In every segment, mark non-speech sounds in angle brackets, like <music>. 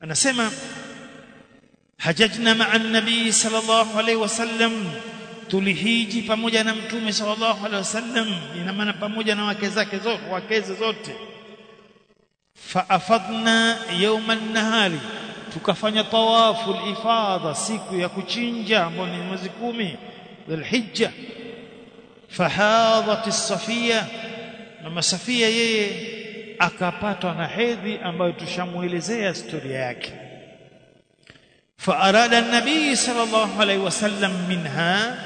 anasema hajajna ma'a an-nabii sallallahu alayhi wasallam tulihiji pamoja na mtume sallallahu alaihi wasallam ina maana pamoja na wake zake zote wakeze zote. Faafadna yawma nahari tukafanya tawafu ifadha siku ya kuchinja ambayo ni mwezi kumi dhulhijja. Fahadhat as-safia mama safia yeye akapatwa na hedhi ambayo tushamuelezea historia yake. Faarada an-nabii sallallahu alaihi wasallam minha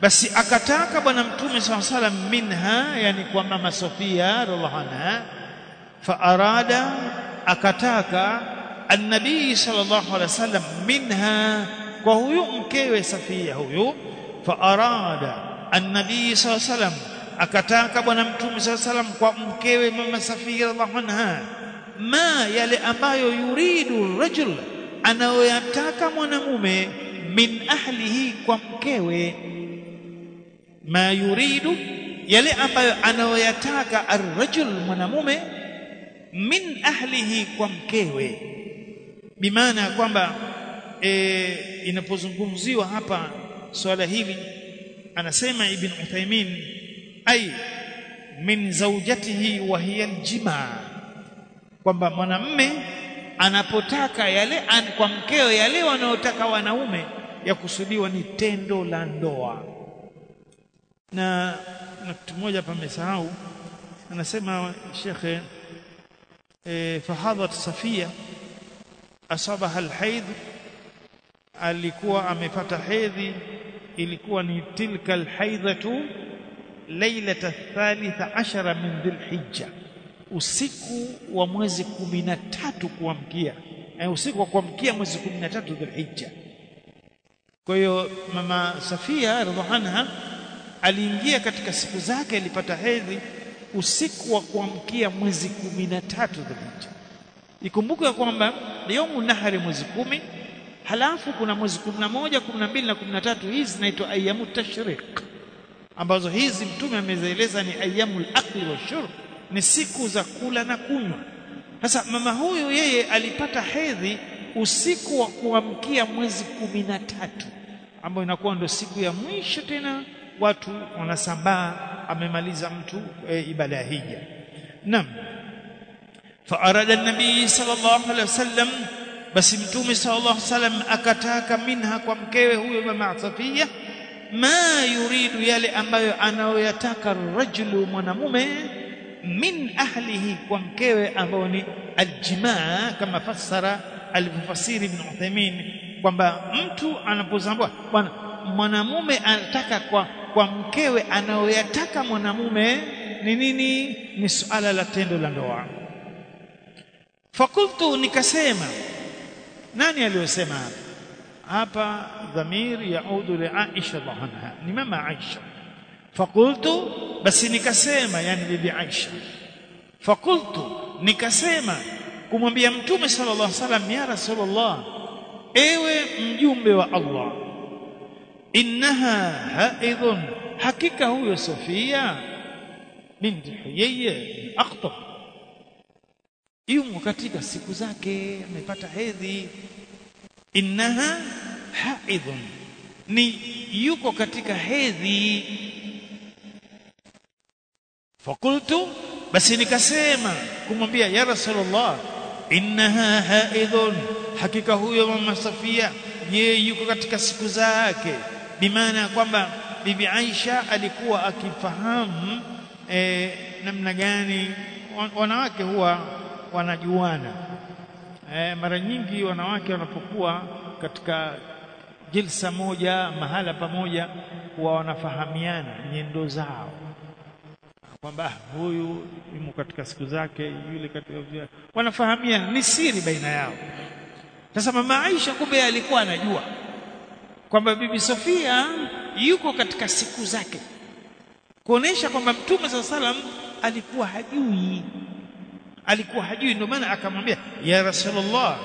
basi akataka bwana mtume sallallahu alaihi wasallam minha yani kwa mama Sofia radhiallahu anha. Faarada akataka an-nabii sallallahu alaihi wasallam minha kwa huyu mkewe Safia huyu. Faarada an-nabii sallallahu alaihi wasallam akataka bwana mtume sallallahu salam kwa mkewe mama Safia radhiallahu anha ma yale ambayo yuridu rajul anayoyataka mwanamume min ahlihi kwa mkewe. Ma yuridu yale ambayo anayoyataka arrajul mwanamume min ahlihi kwa mkewe. Bimaana ya kwamba e, inapozungumziwa hapa swala hili anasema ibn Uthaymeen ay min zawjatihi wa hiya aljima kwamba mwanamme anapotaka yale an, kwa mkeo yale wanaotaka wanaume ya kusudiwa ni tendo la ndoa. Na na mmoja moja pamesahau anasema shekhe e, fahadhat safia asabaha alhaidh alikuwa amepata hedhi ilikuwa ni tilka alhaidhatu lailata thalitha ashara min dhilhijja usiku wa mwezi kumi na tatu kuamkia eh, usiku wa kuamkia mwezi kumi na tatu dhulhijja kwa hiyo mama Safia radhiallahu anha aliingia katika siku zake alipata hedhi usiku wa kuamkia mwezi kumi na tatu dhulhijja ikumbuke kwamba yaumu nahari mwezi kumi halafu kuna mwezi kumi na moja kumi na mbili na kumi na tatu hizi zinaitwa ayamu tashriq ambazo hizi mtume amezieleza ni ayamul akli wa shurb ni siku za kula na kunywa sasa mama huyu yeye alipata hedhi usiku wa kuamkia mwezi kumi na tatu ambayo inakuwa ndio siku ya mwisho tena watu wanasambaa amemaliza mtu e, ibada ya hija naam فأراد النبي صلى الله عليه وسلم بس متوم صلى الله عليه وسلم akataka minha kwa mkewe huyo mama Safia ma yuridu yale ambayo anayoyataka rajulu mwanamume min ahlihi kwa mkewe ambao ni aljimaa kama fassara alivyofasiri ibn Uthaymeen kwamba mtu anapozambua bwana mwanamume anataka kwa kwa mkewe anayoyataka mwanamume ni nini? Ni suala la tendo la ndoa. Fakultu nikasema nani aliyosema hapa hapa dhamir yaudu li Aisha anha? Ni mama Aisha fakultu basi nikasema yani bibi Aisha fakultu nikasema kumwambia mtume sallallahu alaihi wasallam ya rasulullah ewe mjumbe wa Allah innaha haidhun hakika huyo Sofia binti Huyayya akhtab yumo katika siku zake amepata hedhi innaha haidhun. Ni yuko katika hedhi. Fakultu basi nikasema kumwambia ya rasulullah innaha haidhun. Hakika huyo mama Safia yeye yuko katika siku zake. Bimaana kwamba bibi Aisha alikuwa akifahamu e, namna gani wanawake huwa wanajuana e, mara nyingi wanawake wanapokuwa katika jilsa moja mahala pamoja huwa wanafahamiana nyendo zao. Kwamba huyu yumo katika siku zake yule katika wanafahamiana ni siri baina yao. Sasa mama Aisha kumbe alikuwa anajua kwamba bibi Sofia yuko katika siku zake. Kuonesha kwamba mtume sallallahu alaihi wasallam alikuwa hajui alikuwa hajui ndio maana akamwambia ya rasulullah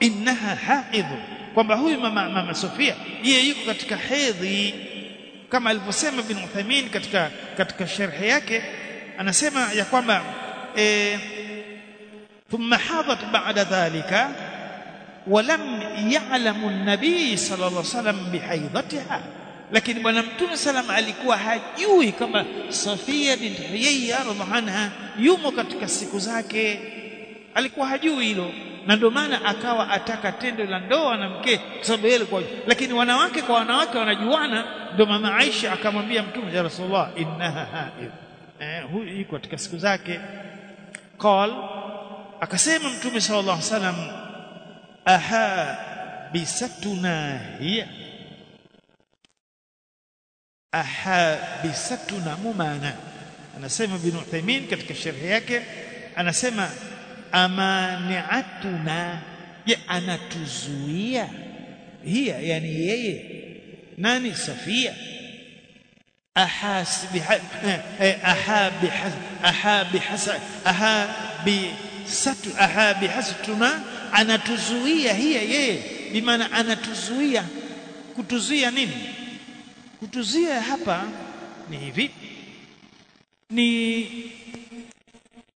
innaha haidhu kwamba huyu mama, mama Sofia yeye yuko katika hedhi kama alivyosema bin Uthaymeen katika katika sharhi yake anasema ya kwamba e, thumma hadat ba'da dhalika ولم يعلم النبي صلى الله عليه وسلم بحيضتها lakini bwana mtume salam alikuwa hajui kama Safia binti Huyayya radhiallahu yumo katika siku zake. Alikuwa hajui hilo. Na ndio maana akawa ataka tendo la ndoa na mke kwa sababu yeye alikuwa lakini wanawake kwa wanawake wanajuana. Ndio mama Aisha akamwambia mtume ya Rasulullah innaha haid. Eh huyu yuko katika siku zake. Qal akasema mtume sallallahu alaihi wasallam aha bisatuna hiya aha bisatuna mumana. Anasema ibn Uthaymeen katika sharhi yake anasema amaniatuna je anatuzuia. Hiya yani yeye. Nani? Safia. Ahasbi ahabi ahabi hasa ahabi satu ahabi hasatuna. Anatuzuia hiya yeye. Bimaana anatuzuia. Kutuzuia nini kutuzuia hapa ni hivi. Ni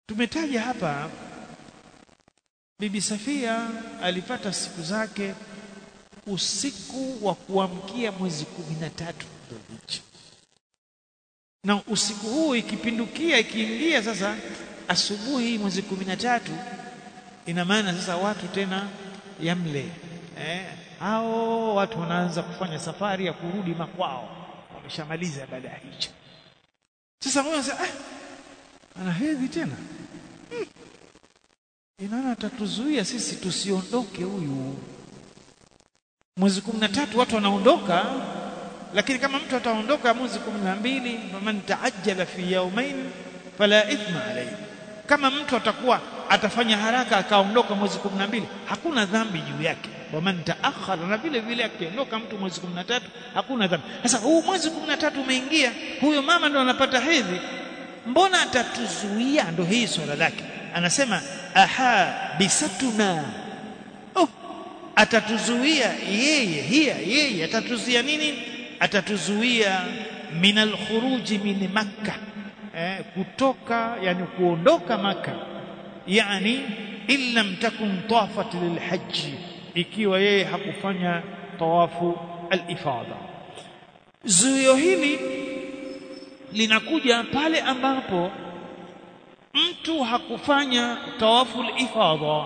tumetaja hapa Bibi Safia alipata siku zake usiku wa kuamkia mwezi kumi na tatu. Dhulhijja, na usiku huu ikipindukia ikiingia sasa asubuhi mwezi kumi na tatu ina maana sasa watu tena yamle. Eh, hao watu wanaanza kufanya safari ya kurudi makwao, wameshamaliza baada ya hicho. Sasa mmoja anasema ah, ana hedhi tena hmm. Inaona atatuzuia sisi tusiondoke huyu mwezi kumi na tatu watu wanaondoka, lakini kama mtu ataondoka mwezi kumi na mbili faman taajjala fi yawmain fala ithma alayhi. Kama mtu atakuwa atafanya haraka akaondoka mwezi kumi na mbili hakuna dhambi juu yake. Waman taakhara, na vile vile akiondoka mtu mwezi kumi na tatu hakuna dhambi. Sasa huu mwezi kumi na tatu umeingia, huyo mama ndo anapata hedhi, mbona atatuzuia? Ndo hii swala lake, anasema aha bisatuna. Oh, atatuzuia yeye hiya yeye. Atatuzuia nini? Atatuzuia min alkhuruji min makka. Eh, kutoka yani kuondoka maka yani in lam takun tafat lilhaji ikiwa yeye hakufanya tawafu al-ifada. Zuio hili linakuja pale ambapo mtu hakufanya tawafu al-ifada.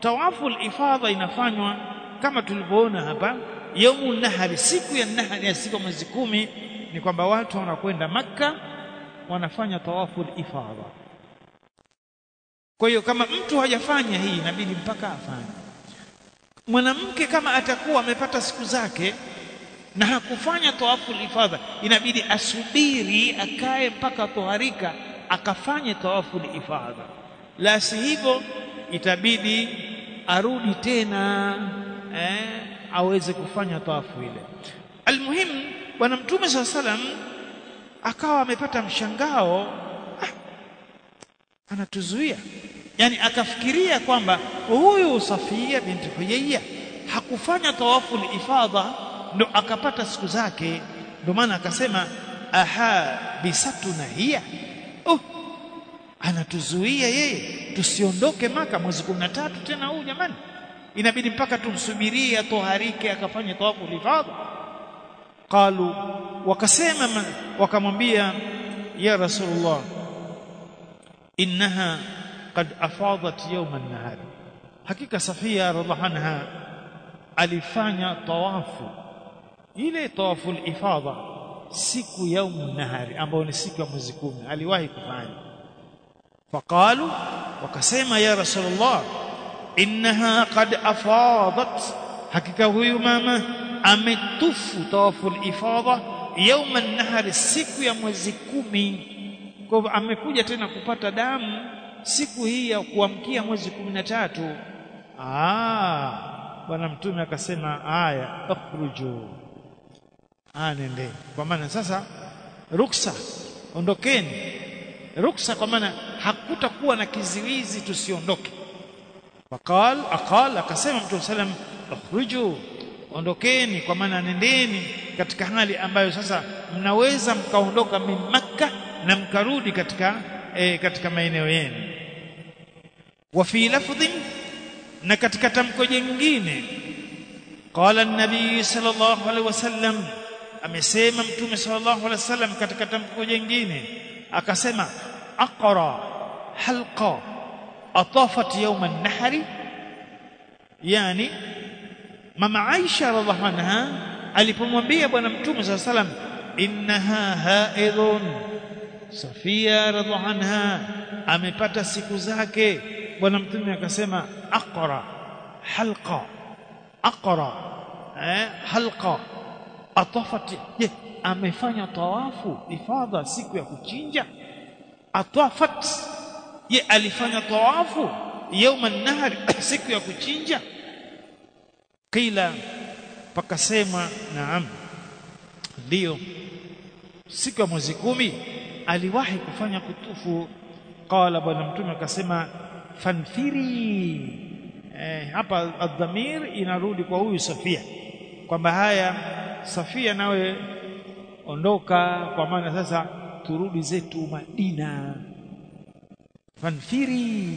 Tawafu al-ifada inafanywa kama tulivyoona hapa yaumu nahari. Siku ya nahari ya siku mwezi kumi ni kwamba watu wanakwenda makka wanafanya tawafu al-ifada. Kwa hiyo kama mtu hajafanya hii inabidi mpaka afanye mwanamke kama atakuwa amepata siku zake na hakufanya tawafu ifadha inabidi asubiri akae mpaka toharika akafanye tawafu ifadha. La si hivyo itabidi arudi tena eh, aweze kufanya tawafu ile. Almuhimu bwana mtume saa salam akawa amepata mshangao ah, anatuzuia yani akafikiria kwamba huyu Safia binti Huyaiya hakufanya tawafu ifadha ndo akapata siku zake. Ndo maana akasema aha bisatuna hiya. Oh, anatuzuia yeye tusiondoke maka mwezi kumi na tatu tena huu jamani. Inabidi mpaka tumsubirie atoharike akafanye tawafu ifadha. Qalu wakasema wakamwambia ya rasulullah innaha qad afadhat yawm an-nahar hakika safia radhiallahu anha alifanya tawafu. Ile tawafu al-ifadha siku yaumu nahari ambayo ni siku ya mwezi kumi aliwahi kufanya. Faqalu wakasema ya rasulullah innaha qad afadat hakika huyu mama ametufu tawafu al-ifadha yauma nahari siku ya mwezi kumi. Kwa hivyo amekuja tena kupata damu siku hii ya kuamkia mwezi kumi na tatu. Ah bwana mtume akasema haya akhruju. Nende. Kwa maana sasa ruksa ondokeni. Ruksa kwa maana hakutakuwa na kiziwizi tusiondoke. Waqal aqal akasema mtume salam akhruju ondokeni. Kwa maana nendeni katika hali ambayo sasa mnaweza mkaondoka min makka na mkarudi katika e, katika maeneo yenu wa fi lafdhin na katika tamko jingine qala an-nabii sallallahu alaihi wasallam amesema mtume sallallahu alaihi wasallam katika tamko jingine akasema aqra halqa atafat yawm an-nahri yani mama Aisha radhiallahu anha alipomwambia bwana mtume sallallahu alaihi wasallam innaha haidhun Safia radhiallahu anha amepata siku zake bwana mtume akasema aqra halqa aqra eh halqa atafati je amefanya tawafu ifadha siku ya kuchinja? Atafat je alifanya tawafu yauma nahari <coughs> siku ya kuchinja? Kila pakasema naam ndio siku ya mwezi kumi aliwahi kufanya kutufu. Qala bwana mtume akasema fanfiri. Eh, hapa adhamir inarudi kwa huyu Safia. Kwamba haya Safia nawe ondoka kwa maana sasa turudi zetu Madina. Fanfiri.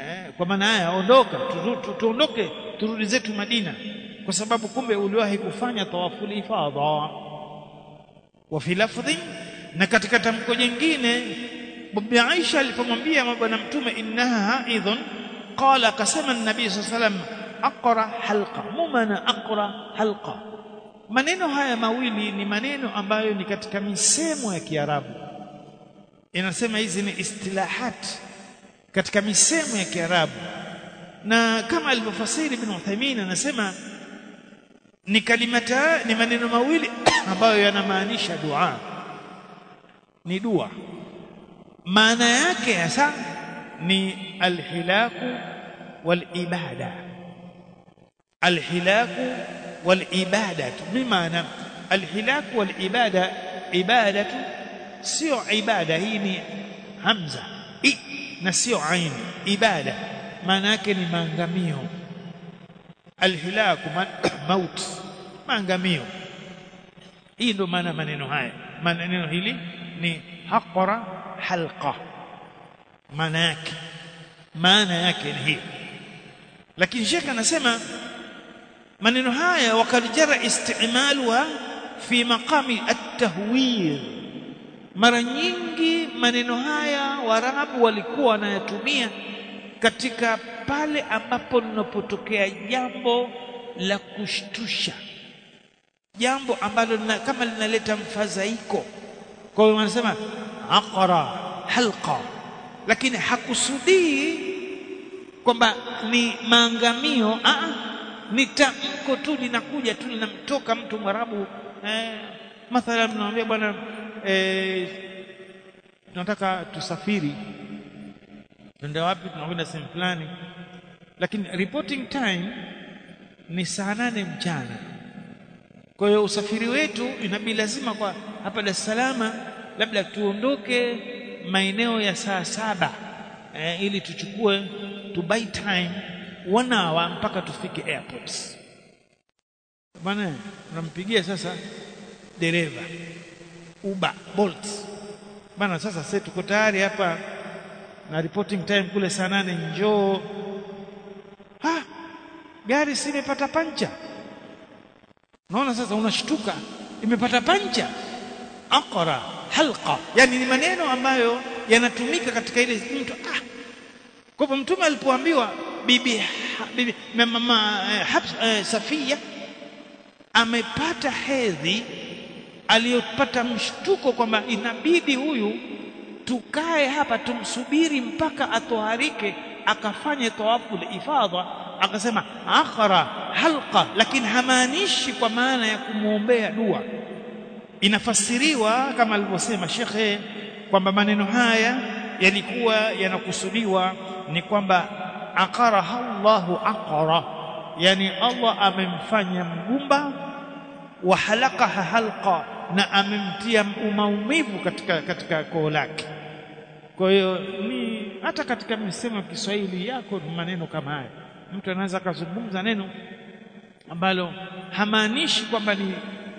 Eh, kwa maana haya ondoka tuondoke turudi zetu Madina. Kwa sababu kumbe uliwahi kufanya tawafu ifadha. Wa fi lafdhi na katika tamko jingine bibi Aisha alipomwambia bwana mtume innaha haidhun qala akasema nabi sallallahu alayhi wasallam aqra halqa. Mumana aqra halqa. Maneno haya mawili ni maneno ambayo ni katika misemo ya Kiarabu. Inasema hizi ni istilahat katika misemo ya Kiarabu. Na kama alivyofasiri Ibn Uthaymeen anasema ni kalimata ni maneno mawili <coughs> ambayo yanamaanisha dua. Ni dua maana yake hasa ni alhilaku walibada. Alhilaku walibada bimaana alhilaku walibada ibadatu sio ibada. Hii ni hamza. I, na sio aini. Ibada. Maana yake ni maangamio. Alhilaku <coughs> maut. Maangamio. Hii ndio maana maneno haya. Maneno hili ni haqara halqa. Maana yake maana yake ni hii lakini shekha anasema maneno haya wakad jara wa fi maqami at-tahwir mara nyingi maneno haya warabu walikuwa wanayatumia katika pale ambapo linapotokea jambo la kushtusha. Jambo ambalo kama linaleta mfadhaiko. Kwa hiyo wanasema aqra halqa. Lakini hakusudii kwamba ni maangamio a ni tamko tu linakuja tu linamtoka mtu mwarabu eh, mathalan tunamwambia bwana eh, tunataka tusafiri tuende wapi tunakwenda sehemu fulani. Lakini reporting time ni saa nane mchana. Kwa hiyo usafiri wetu inabidi lazima kwa hapa Dar es Salaam labda tuondoke maeneo ya saa saba eh, ili tuchukue to buy time one hour mpaka tufike airports. Bwana unampigia sasa dereva Uber Bolt. Bana sasa sasa tuko tayari hapa na reporting time kule saa nane njoo. Ha? Gari si imepata pancha naona sasa unashtuka imepata pancha aqra halqa. Yani ni maneno ambayo yanatumika katika ile mtu ah. Kwa hivyo mtume alipoambiwa bibi bibi mama eh, Safia amepata hedhi aliyopata mshtuko kwamba inabidi huyu tukae hapa tumsubiri mpaka atoharike akafanye tawafu ifadha. Akasema akhara halqa lakini hamaanishi kwa maana ya kumwombea dua inafasiriwa kama alivyosema shekhe kwamba maneno haya yalikuwa yanakusudiwa ni kwamba aqaraha Allahu aqara yani Allah amemfanya mgumba wa halaqaha halqa na amemtia umaumivu katika katika koo lake. Kwa hiyo ni hata katika misemo ya Kiswahili yako maneno kama haya. Mtu anaweza akazungumza neno ambalo hamaanishi kwamba ni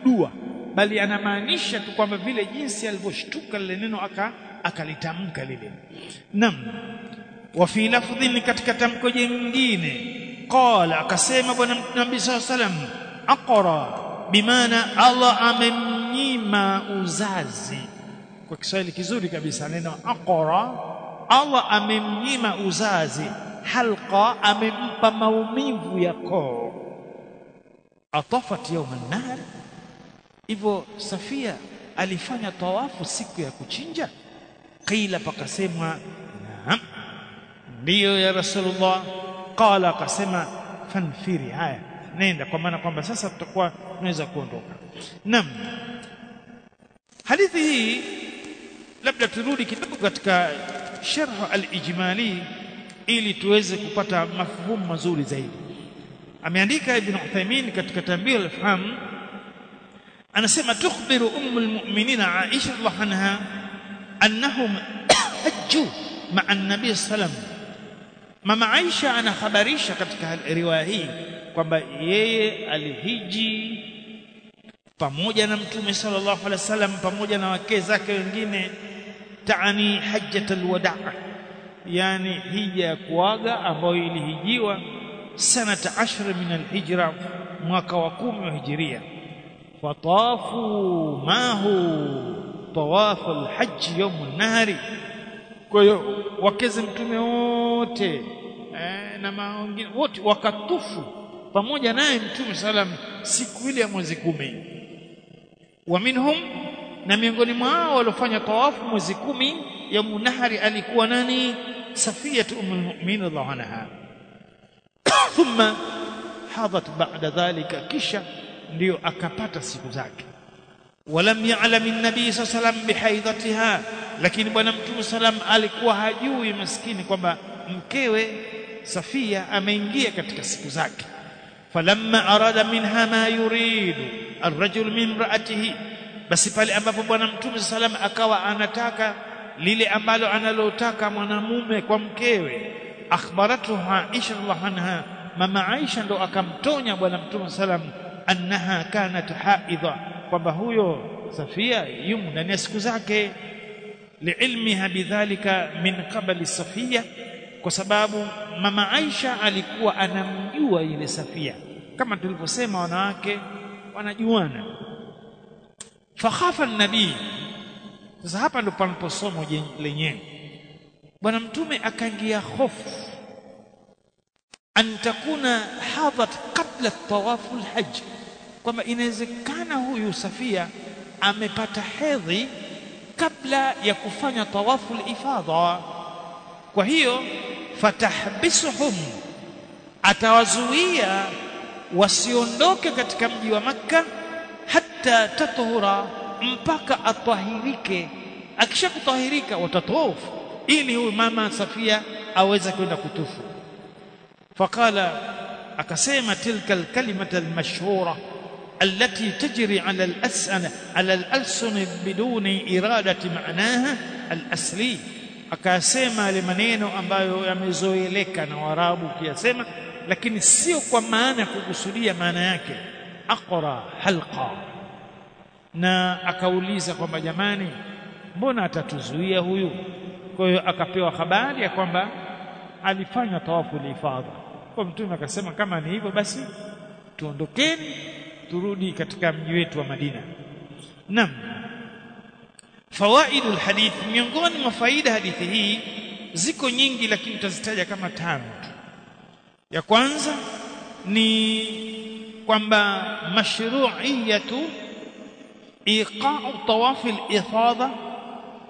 dua bali anamaanisha tu kwamba vile jinsi alivyoshtuka lile neno aka akalitamka lile. Nam wa fi lafdhin katika tamko jingine qala akasema bwana nabii sallallahu salam aqra bimaana Allah amemnyima uzazi. Kwa Kiswahili kizuri kabisa neno aqra Allah amemnyima uzazi. Halqa amempa maumivu ya koo. Atafat yawm an-nahr hivyo Safia alifanya tawafu siku ya kuchinja? Qila pakasemwa naam. Ndiyo ya rasulullah. Qala akasema fanfiri haya nenda kwa maana kwamba sasa tutakuwa tunaweza kuondoka. Naam. Hadithi hii labda turudi kidogo katika sharh al-ijmali ili tuweze kupata mafhumu mazuri zaidi. Ameandika ibn Uthaymeen katika tambih al-faham anasema tukhbiru ummul mu'minina Aisha radhiallahu anha annahum hajju ma'a an-nabi sallam. Mama Aisha anakhabarisha katika riwaya hii kwamba yeye alihiji pamoja na mtume sallallahu alaihi wasallam pamoja na wake zake wengine taani hajjatul wadaa yani hija ya kuaga ambayo ilihijiwa sanata ashra min alhijra mwaka wa kumi wa hijiria fatafu mahu tawafu alhajj yawm an-nahri kwa hiyo wakeze mtume wote eh, na wengine wote wakatufu pamoja naye mtume salam siku ile ya mwezi kumi. Wa minhum na miongoni mwao waliofanya tawafu mwezi kumi ya munahari alikuwa nani? Safiyatu ummul mu'minin radhiallahu anha. <coughs> Thumma hadat ba'da dhalika kisha ndio akapata siku zake. Walam ya'lam an-nabi sallam bihaidatiha lakini bwana mtume sallam alikuwa hajui maskini kwamba mkewe Safia ameingia katika siku zake. Falamma arada minha ma yuridu arrajul min imraatihi basi pale ambapo bwana mtume sallam akawa anataka lile ambalo analotaka mwanamume kwa mkewe akhbaratu Aisha radhiallahu anha mama Aisha ndo akamtonya bwana mtume salam annaha kanat haidha kwamba huyo Safia yumo ndani ya siku zake. Liilmiha bidhalika min qabli Safia kwa sababu mama Aisha alikuwa anamjua ile Safia. Kama tulivyosema wanawake wanajuana. Fakhafa nabii sasa hapa ndo panaposoma lenyewe. Bwana mtume akaingia hofu. An takuna hadat qabla tawafu alhajj kwamba inawezekana huyu Safia amepata hedhi kabla ya kufanya tawafu al-ifadha kwa hiyo fatahbisuhum atawazuia wasiondoke katika mji wa makka hata tatuhura mpaka atahirike akisha kutahirika watatofu ili huyu mama Safia aweze kwenda kutufu faqala akasema tilka alkalimata almashhura التي تجري على الأسنة على الألسن بدون إرادة معناها الأصلي akasema yale maneno ambayo yamezoeleka na Waarabu kiyasema lakini sio kwa maana ya kukusudia maana yake aqra halqa na akauliza kwamba jamani mbona atatuzuia huyu kwa hiyo akapewa habari ya kwamba alifanya tawafu lifadha kwa mtume akasema kama ni hivyo basi tuondokeni turudi katika mji wetu wa Madina. Naam. Fawaidul hadith miongoni mwa faida hadithi hii ziko nyingi lakini tutazitaja kama tano ya kwanza ni kwamba mashru'iyatu iqa'u tawaf al-ifadha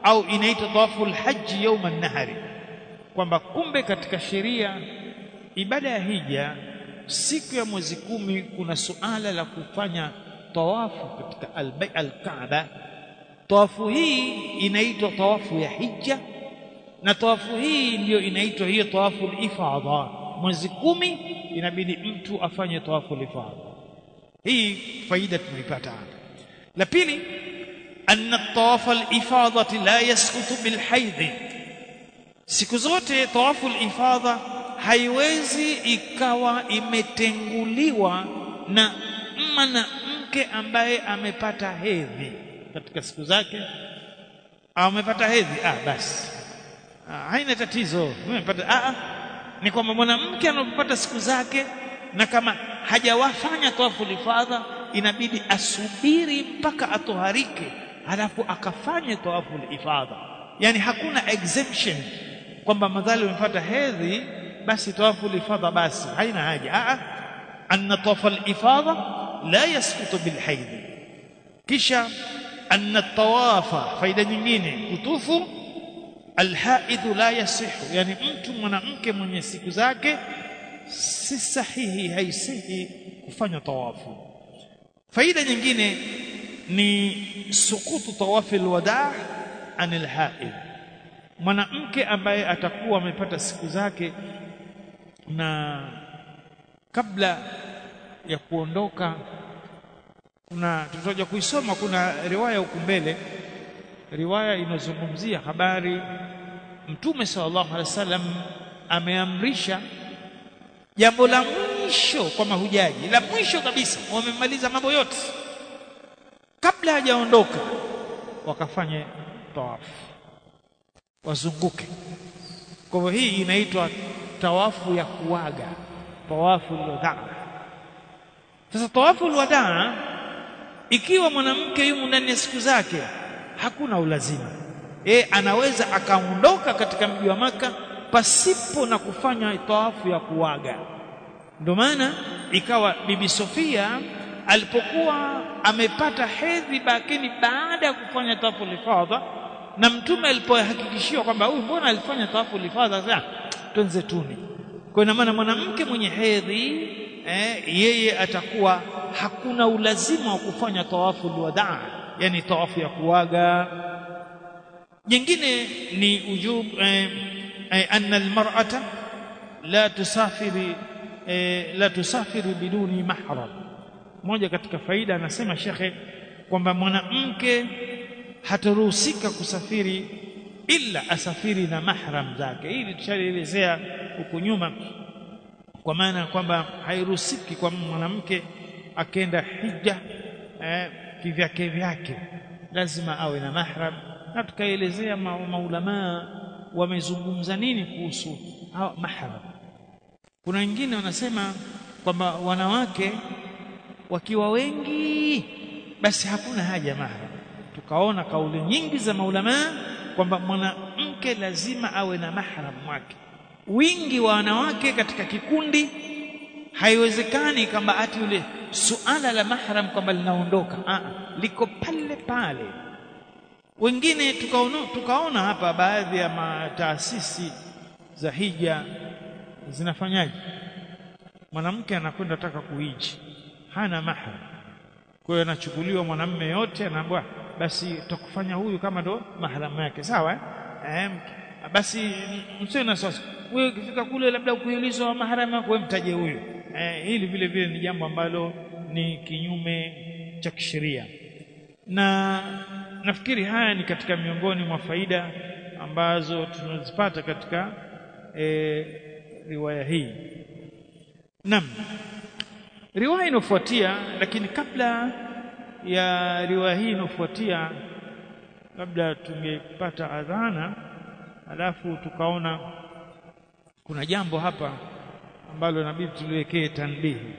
au inaitwa tawafu al-hajj yawm an-nahri kwamba kumbe katika sheria ibada ya hija siku ya mwezi kumi kuna suala la kufanya tawafu katika al-Kaaba. Tawafu hii inaitwa tawafu ya hija na tawafu hii ndiyo inaitwa hiyo tawafu al-ifadha mwezi kumi inabidi mtu afanye tawafu al-ifadha hii faida tunaipata la pili anna tawafu al-ifadha la yasqutu bilhaidh siku zote tawafu al-ifadha haiwezi ikawa imetenguliwa na mwanamke ambaye amepata hedhi. Katika siku zake? Amepata hedhi. Ah basi. Ah, haina tatizo. Umepata ah ni kwamba mwanamke anapopata siku zake na kama hajawafanya tawafu lifadha inabidi asubiri mpaka atoharike halafu akafanye tawafu lifadha yani hakuna exemption kwamba madhali umepata hedhi basi tawafu lifadha basi. Haina haja. A anna tawafu lifadha la yasqutu bilhaidh kisha anna tawafa faida nyingine kutufu alhaidhu la yasihu. Yani mtu mwanamke mwenye siku zake si sahihi haisihi kufanya tawafu. Faida nyingine ni sukutu tawafi alwadaa anil haid. Mwanamke ambaye atakuwa amepata siku zake na kabla ya kuondoka kuna tutoja kuisoma kuna riwaya huku mbele. Riwaya inazungumzia habari mtume sallallahu alaihi wasallam ameamrisha jambo la mwisho kwa mahujaji la mwisho kabisa wamemaliza mambo yote. Kabla hajaondoka wakafanye tawafu wazunguke. Kwa hivyo hii inaitwa tawafu ya kuaga. Tawafu alwadaa sasa tawafu wadaa, ikiwa mwanamke yumo ndani ya siku zake hakuna ulazima. E, anaweza akaondoka katika mji wa maka pasipo na kufanya tawafu ya kuaga. Ndio maana ikawa bibi Sofia alipokuwa amepata hedhi lakini baada ya kufanya tawafu lifadha na mtume alipohakikishiwa kwamba huyu mbona alifanya tawafu lifadha tuanze tuni kwa ina maana mwanamke mwenye hedhi eh, yeye atakuwa hakuna ulazima wa kufanya tawafu alwadaa yani tawafu ya kuaga. Jingine ni ujub eh, eh, anna almar'ata la tusafiri eh, la tusafiri biduni mahram. Moja katika faida anasema shekhe kwamba mwanamke hataruhusika kusafiri ila asafiri na mahram zake. Hili tushalielezea huku nyuma kwa maana kwamba hairuhusiki kwa mwanamke akenda hija eh, kivyake vyake. Lazima awe na mahram. Na tukaelezea ma, maulamaa wamezungumza nini kuhusu mahram. Kuna wengine wanasema kwamba wanawake wakiwa wengi basi hakuna haja mahram. Tukaona kauli nyingi za maulamaa kwamba mwanamke lazima awe na mahram wake. Wingi wa wanawake katika kikundi haiwezekani kwamba ati yule suala la mahram kwamba linaondoka. Ah liko pale pale. Wengine tukaona, tukaona hapa baadhi ya taasisi za hija zinafanyaje? Mwanamke anakwenda taka kuhiji hana mahram. Kwa hiyo anachukuliwa mwanamme yote anaambiwa basi tutakufanya huyu kama ndo mahramu yake. Sawa eh? basi msio na sasa wewe ukifika kule labda ukuulizwa mahramu yako wewe mtaje huyu. Eh, hili vile vile ni jambo ambalo ni kinyume cha kisheria. Na nafikiri haya ni katika miongoni mwa faida ambazo tunazipata katika e, riwaya hii. Naam. Riwaya inofuatia lakini kabla ya riwaya hii inofuatia labda tungepata adhana alafu tukaona kuna jambo hapa ambalo inabidi tuliwekee tanbihi